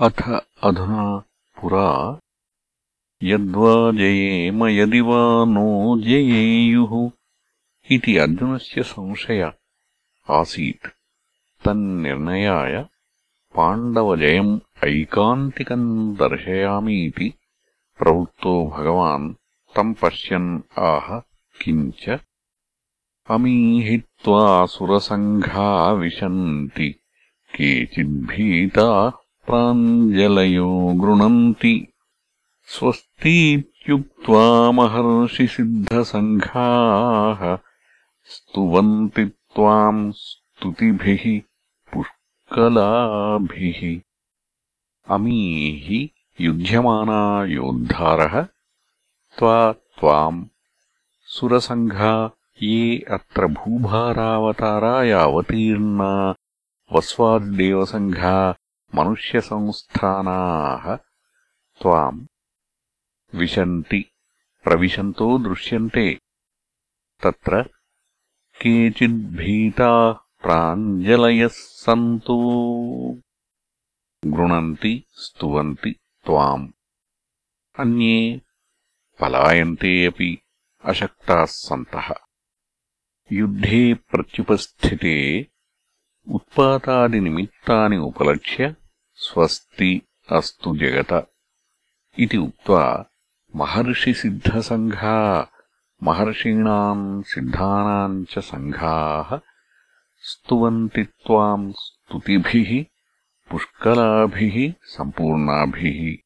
अथ अधुना पुरा। यद्वा जयेम, यदि वा नो जयेयुः इति अर्जुनस्य संशय आसीत्। तन्निर्णयाय पाण्डवजयम् ऐकान्तिकम् दर्शयामीति प्रवृत्तो भगवान् तम् पश्यन्, आह, किञ्च अमीहित्वा सुरसङ्घा विशन्ति केचिद्भीताः प्राञ्जलयो गृणन्ति। स्वस्तीत्युक्त्वा महर्षिसिद्धसङ्घाः स्तुवन्ति त्वाम् स्तुतिभिः पुष्कलाभिः। अमीः युध्यमाना योद्धारः त्वा त्वाम् सुरसङ्घा ये अत्र भूभारावताराय अवतीर्णा वस्वाद्देवसङ्घा मनुष्यसंस्थानाः त्वाम् विशन्ति प्रविशन्तो दृश्यन्ते तत्र केचिद्भीताः प्राञ्जलयः सन्तो गृणन्ति स्तुवन्ति त्वाम् अन्ये पलायन्ते अपि अशक्ताः सन्तः युद्धे प्रत्युपस्थिते उत्पातादिनिमित्तानि उपलक्ष्य స్వస్తి అస్తు జగత. ఇది ఉక్త్వా మహర్షిసిద్ధసంఘా మహర్షీణాం సిద్ధానాం చ సంఘాః. స్తువంతి త్వాం స్తుతిభిః పుష్కలాభిः సంపూర్ణాభిः.